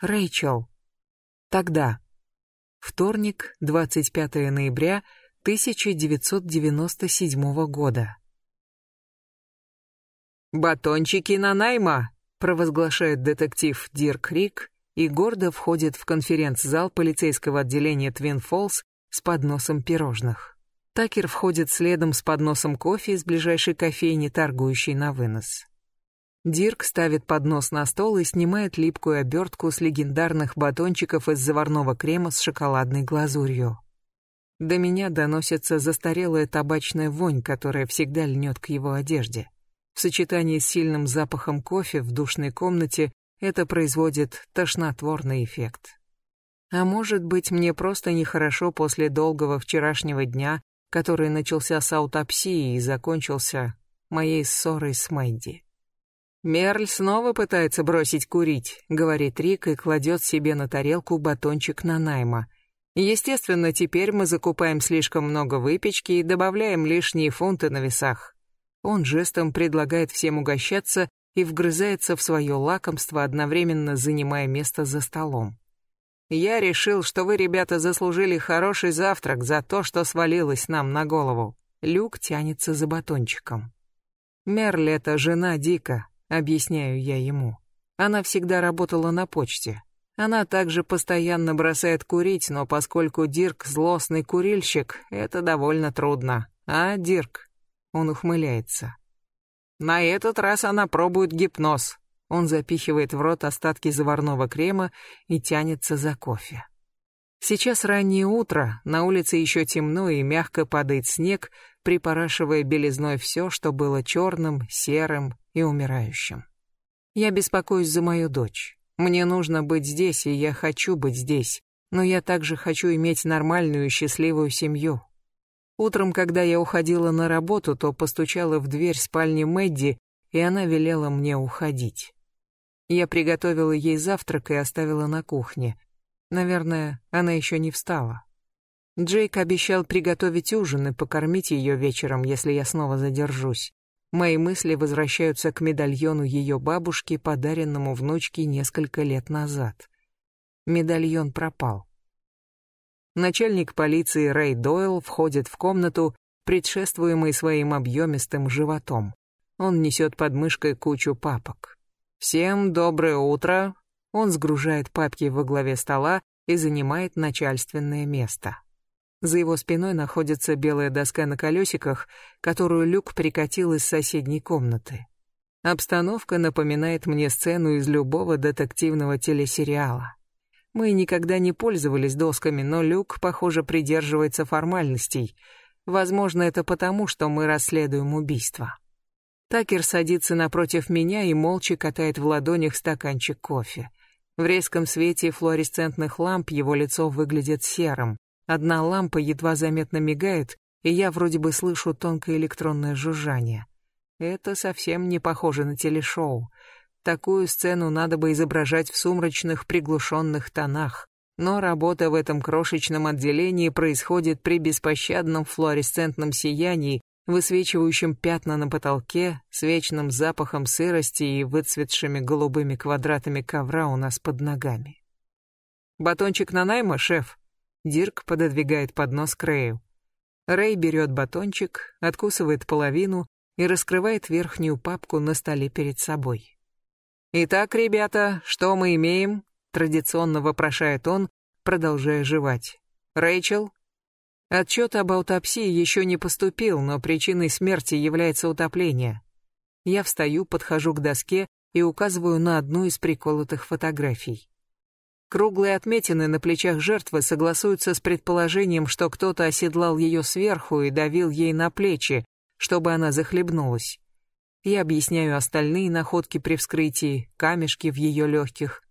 Рэйчел. Тогда. Вторник, 25 ноября 1997 года. «Батончики на найма!» — провозглашает детектив Дирк Рик и гордо входит в конференц-зал полицейского отделения Твин Фолс с подносом пирожных. Такер входит следом с подносом кофе из ближайшей кофейни, торгующей на вынос. Дирк ставит поднос на стол и снимает липкую обертку с легендарных батончиков из заварного крема с шоколадной глазурью. До меня доносится застарелая табачная вонь, которая всегда льнет к его одежде. В сочетании с сильным запахом кофе в душной комнате это производит тошнотворный эффект. А может быть, мне просто нехорошо после долгого вчерашнего дня, который начался с аутопсии и закончился моей ссорой с Мэдди. «Мерль снова пытается бросить курить», — говорит Рик и кладет себе на тарелку батончик на найма. «Естественно, теперь мы закупаем слишком много выпечки и добавляем лишние фунты на весах». Он жестом предлагает всем угощаться и вгрызается в свое лакомство, одновременно занимая место за столом. «Я решил, что вы, ребята, заслужили хороший завтрак за то, что свалилось нам на голову». Люк тянется за батончиком. Мерль — это жена Дика, объясняю я ему. Она всегда работала на почте. Она также постоянно бросает курить, но поскольку Дирк злостный курильщик, это довольно трудно. А, Дирк? Он ухмыляется. На этот раз она пробует гипноз. Он запихивает в рот остатки заварного крема и тянется за кофе. Сейчас раннее утро, на улице еще темно и мягко падает снег, припорашивая белизной все, что было черным, серым и умирающим. Я беспокоюсь за мою дочь. Мне нужно быть здесь, и я хочу быть здесь, но я также хочу иметь нормальную счастливую семью. Утром, когда я уходила на работу, то постучала в дверь спальни Мэдди, и она велела мне уходить. Я приготовила ей завтрак и оставила на кухне. Наверное, она еще не встала. Джейк обещал приготовить ужин и покормить ее вечером, если я снова задержусь. Мои мысли возвращаются к медальону ее бабушки, подаренному внучке несколько лет назад. Медальон пропал. Начальник полиции Рэй Дойл входит в комнату, предшествуемый своим объемистым животом. Он несет под мышкой кучу папок. «Всем доброе утро!» Он сгружает папки во главе стола и занимает начальственное место. За его спиной находится белая доска на колесиках, которую Люк прикатил из соседней комнаты. Обстановка напоминает мне сцену из любого детективного телесериала. Мы никогда не пользовались досками, но Люк, похоже, придерживается формальностей. Возможно, это потому, что мы расследуем убийство. Такер садится напротив меня и молча катает в ладонях стаканчик кофе. В резком свете флуоресцентных ламп его лицо выглядит серым. Одна лампа едва заметно мигает, и я вроде бы слышу тонкое электронное жужжание. Это совсем не похоже на телешоу. Такую сцену надо бы изображать в сумрачных приглушенных тонах. Но работа в этом крошечном отделении происходит при беспощадном флуоресцентном сиянии, высвечивающем пятна на потолке, с вечным запахом сырости и выцветшими голубыми квадратами ковра у нас под ногами. «Батончик на найма, шеф?» Дирк пододвигает поднос к Рэю. Рэй берет батончик, откусывает половину и раскрывает верхнюю папку на столе перед собой. «Итак, ребята, что мы имеем?» — традиционно вопрошает он, продолжая жевать. «Рэйчел?» Отчет об аутопсии еще не поступил, но причиной смерти является утопление. Я встаю, подхожу к доске и указываю на одну из приколотых фотографий. Круглые отметины на плечах жертвы согласуются с предположением, что кто-то оседлал ее сверху и давил ей на плечи, чтобы она захлебнулась. Я объясняю остальные находки при вскрытии, камешки в ее легких.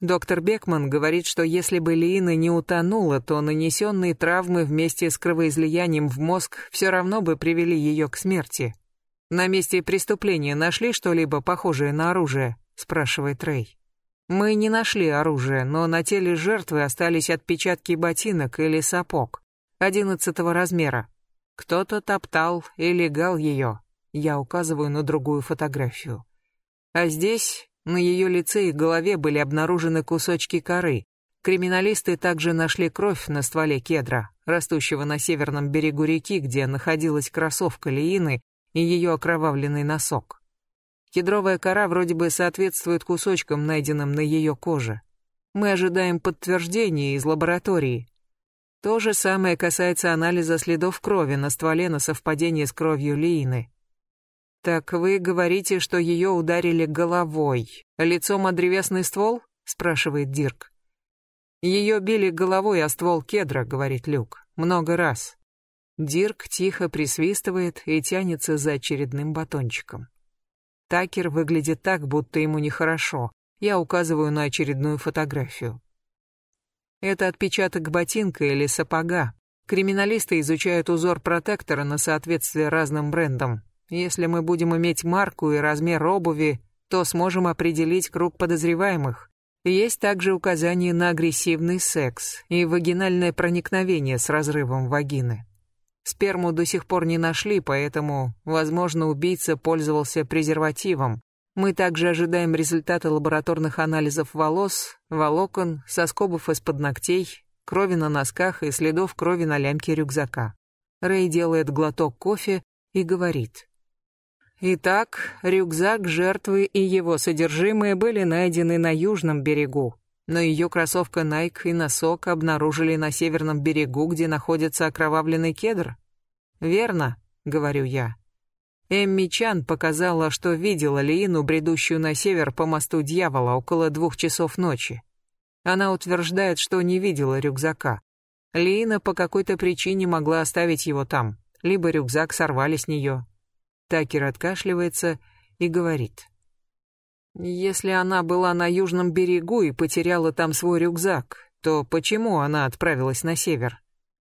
Доктор Бекман говорит, что если бы Лиина не утонула, то нанесенные травмы вместе с кровоизлиянием в мозг все равно бы привели ее к смерти. «На месте преступления нашли что-либо похожее на оружие?» – спрашивает Рэй. Мы не нашли оружие, но на теле жертвы остались отпечатки ботинок или сапог, одиннадцатого размера. Кто-то топтал и легал ее. Я указываю на другую фотографию. А здесь На ее лице и голове были обнаружены кусочки коры. Криминалисты также нашли кровь на стволе кедра, растущего на северном берегу реки, где находилась кроссовка Лиины и ее окровавленный носок. Кедровая кора вроде бы соответствует кусочкам, найденным на ее коже. Мы ожидаем подтверждения из лаборатории. То же самое касается анализа следов крови на стволе на совпадение с кровью Лиины. Так вы говорите, что ее ударили головой, лицом о древесный ствол? спрашивает Дирк. Ее били головой о ствол кедра, говорит Люк, много раз. Дирк тихо присвистывает и тянется за очередным батончиком. Такер выглядит так, будто ему нехорошо. Я указываю на очередную фотографию. Это отпечаток ботинка или сапога. Криминалисты изучают узор протектора на соответствие разным брендам. Если мы будем иметь марку и размер обуви, то сможем определить круг подозреваемых. Есть также указание на агрессивный секс и вагинальное проникновение с разрывом вагины. Сперму до сих пор не нашли, поэтому, возможно, убийца пользовался презервативом. Мы также ожидаем результаты лабораторных анализов волос, волокон, соскобов из-под ногтей, крови на носках и следов крови на лямке рюкзака. Рэй делает глоток кофе и говорит. Итак, рюкзак жертвы и его содержимое были найдены на южном берегу, но ее кроссовка Nike и носок обнаружили на северном берегу, где находится окровавленный кедр. Верно, говорю я. Эмми Чан показала, что видела Лиину, бредущую на север по мосту Дьявола около двух часов ночи. Она утверждает, что не видела рюкзака. Лиина по какой-то причине могла оставить его там, либо рюкзак сорвали с нее. Такер откашливается и говорит. Если она была на южном берегу и потеряла там свой рюкзак, то почему она отправилась на север?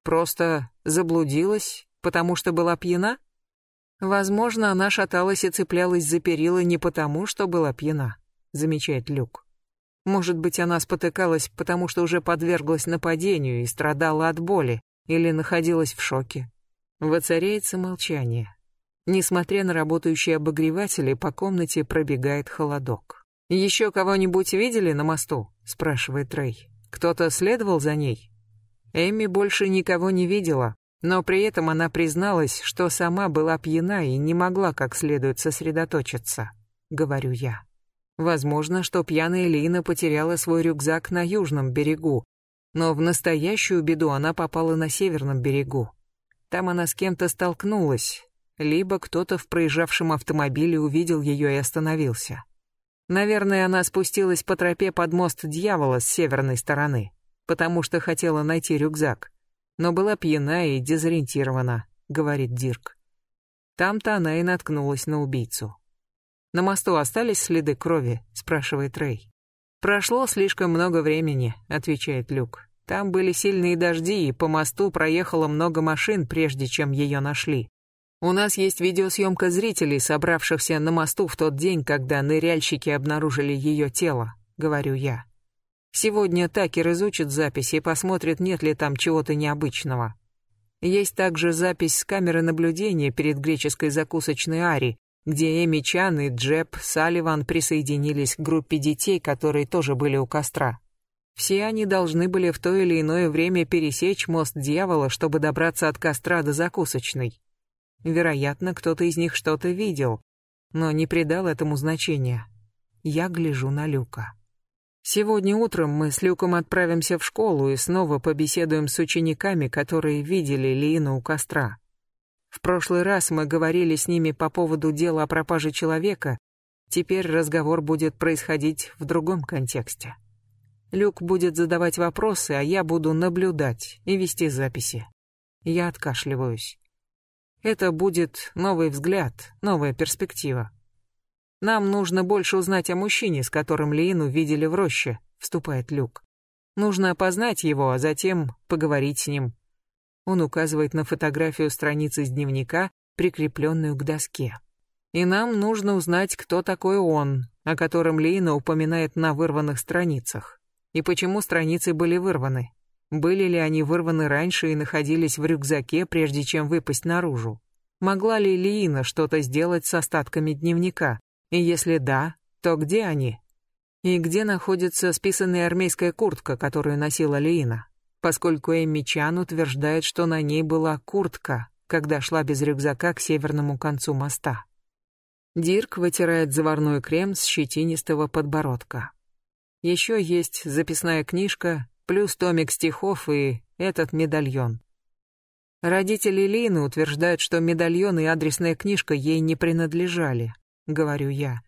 Просто заблудилась, потому что была пьяна? Возможно, она шаталась и цеплялась за перила не потому, что была пьяна, замечает Люк. Может быть, она спотыкалась, потому что уже подверглась нападению и страдала от боли, или находилась в шоке. Воцаряется молчание. Несмотря на работающие обогреватели, по комнате пробегает холодок. «Еще кого-нибудь видели на мосту?» — спрашивает Рэй. «Кто-то следовал за ней?» Эми больше никого не видела, но при этом она призналась, что сама была пьяна и не могла как следует сосредоточиться, говорю я. Возможно, что пьяная Лина потеряла свой рюкзак на южном берегу, но в настоящую беду она попала на северном берегу. Там она с кем-то столкнулась, либо кто-то в проезжавшем автомобиле увидел ее и остановился. Наверное, она спустилась по тропе под мост дьявола с северной стороны, потому что хотела найти рюкзак, но была пьяна и дезориентирована, говорит Дирк. Там-то она и наткнулась на убийцу. На мосту остались следы крови, спрашивает Рэй. Прошло слишком много времени, отвечает Люк. Там были сильные дожди, и по мосту проехало много машин, прежде чем ее нашли. У нас есть видеосъемка зрителей, собравшихся на мосту в тот день, когда ныряльщики обнаружили ее тело, говорю я. Сегодня Такер изучит запись и посмотрит, нет ли там чего-то необычного. Есть также запись с камеры наблюдения перед греческой закусочной Ари, где Эми Чан и Джеб Салливан присоединились к группе детей, которые тоже были у костра. Все они должны были в то или иное время пересечь мост дьявола, чтобы добраться от костра до закусочной. Вероятно, кто-то из них что-то видел, но не придал этому значения. Я гляжу на Люка. Сегодня утром мы с Люком отправимся в школу и снова побеседуем с учениками, которые видели Лину у костра. В прошлый раз мы говорили с ними по поводу дела о пропаже человека, теперь разговор будет происходить в другом контексте. Люк будет задавать вопросы, а я буду наблюдать и вести записи. Я откашливаюсь. Это будет новый взгляд, новая перспектива. Нам нужно больше узнать о мужчине, с которым Лину видели в роще, вступает Люк. Нужно опознать его, а затем поговорить с ним. Он указывает на фотографию страницы из дневника, прикрепленную к доске. И нам нужно узнать, кто такой он, о котором Лина упоминает на вырванных страницах. И почему страницы были вырваны. Были ли они вырваны раньше и находились в рюкзаке, прежде чем выпасть наружу? Могла ли Лиина что-то сделать с остатками дневника? И если да, то где они? И где находится списанная армейская куртка, которую носила Лиина? Поскольку Эмми Чан утверждает, что на ней была куртка, когда шла без рюкзака к северному концу моста. Дирк вытирает заварной крем с щетинистого подбородка. Еще есть записная книжка, плюс томик стихов и этот медальон. Родители Лины утверждают, что медальон и адресная книжка ей не принадлежали, говорю я.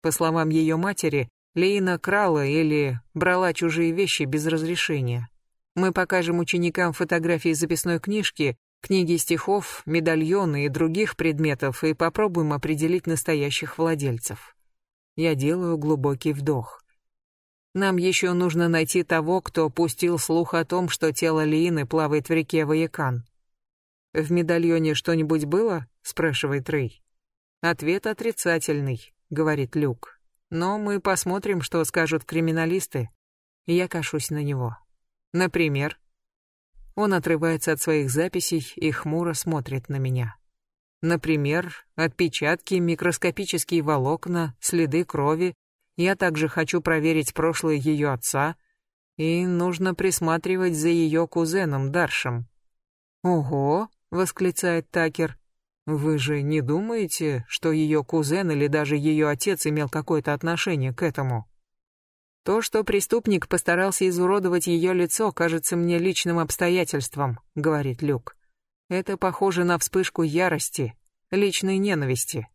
По словам ее матери, Лина крала или брала чужие вещи без разрешения. Мы покажем ученикам фотографии записной книжки, книги стихов, медальоны и других предметов и попробуем определить настоящих владельцев. Я делаю глубокий вдох. Нам еще нужно найти того, кто пустил слух о том, что тело Лиины плавает в реке Ваякан. «В медальоне что-нибудь было?» — спрашивает Рэй. «Ответ отрицательный», — говорит Люк. «Но мы посмотрим, что скажут криминалисты». Я кашусь на него. «Например?» Он отрывается от своих записей и хмуро смотрит на меня. Например, отпечатки, микроскопические волокна, следы крови, я также хочу проверить прошлое ее отца, и нужно присматривать за ее кузеном Даршем. «Ого!» — восклицает Такер. «Вы же не думаете, что ее кузен или даже ее отец имел какое-то отношение к этому?» «То, что преступник постарался изуродовать ее лицо, кажется мне личным обстоятельством», — говорит Люк. «Это похоже на вспышку ярости, личной ненависти.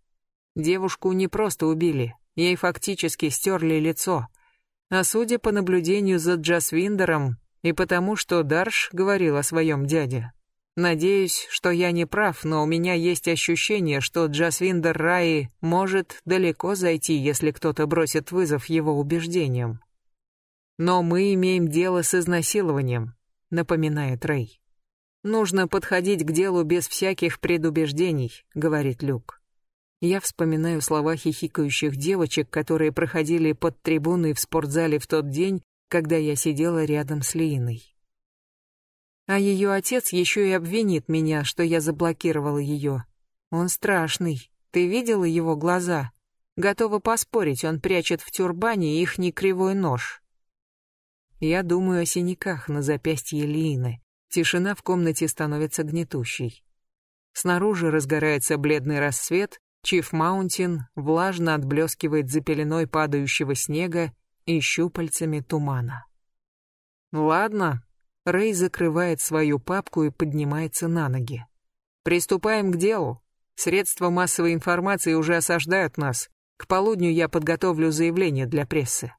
Девушку не просто убили, Ей фактически стерли лицо. А судя по наблюдению за Джасвиндером и потому, что Дарш говорил о своем дяде, надеюсь, что я не прав, но у меня есть ощущение, что Джасвиндер Раи может далеко зайти, если кто-то бросит вызов его убеждениям. Но мы имеем дело с изнасилованием, напоминает Рэй. Нужно подходить к делу без всяких предубеждений, говорит Люк. Я вспоминаю слова хихикающих девочек, которые проходили под трибуной в спортзале в тот день, когда я сидела рядом с Линой. А ее отец еще и обвинит меня, что я заблокировала ее. Он страшный. Ты видела его глаза? Готова поспорить, он прячет в тюрбане их не кривой нож. Я думаю о синяках на запястье Лины. Тишина в комнате становится гнетущей. Снаружи разгорается бледный рассвет, Чиф Маунтин влажно отблескивает за пеленой падающего снега и щупальцами тумана. Ладно, Рэй закрывает свою папку и поднимается на ноги. Приступаем к делу. Средства массовой информации уже осаждают нас. К полудню я подготовлю заявление для прессы.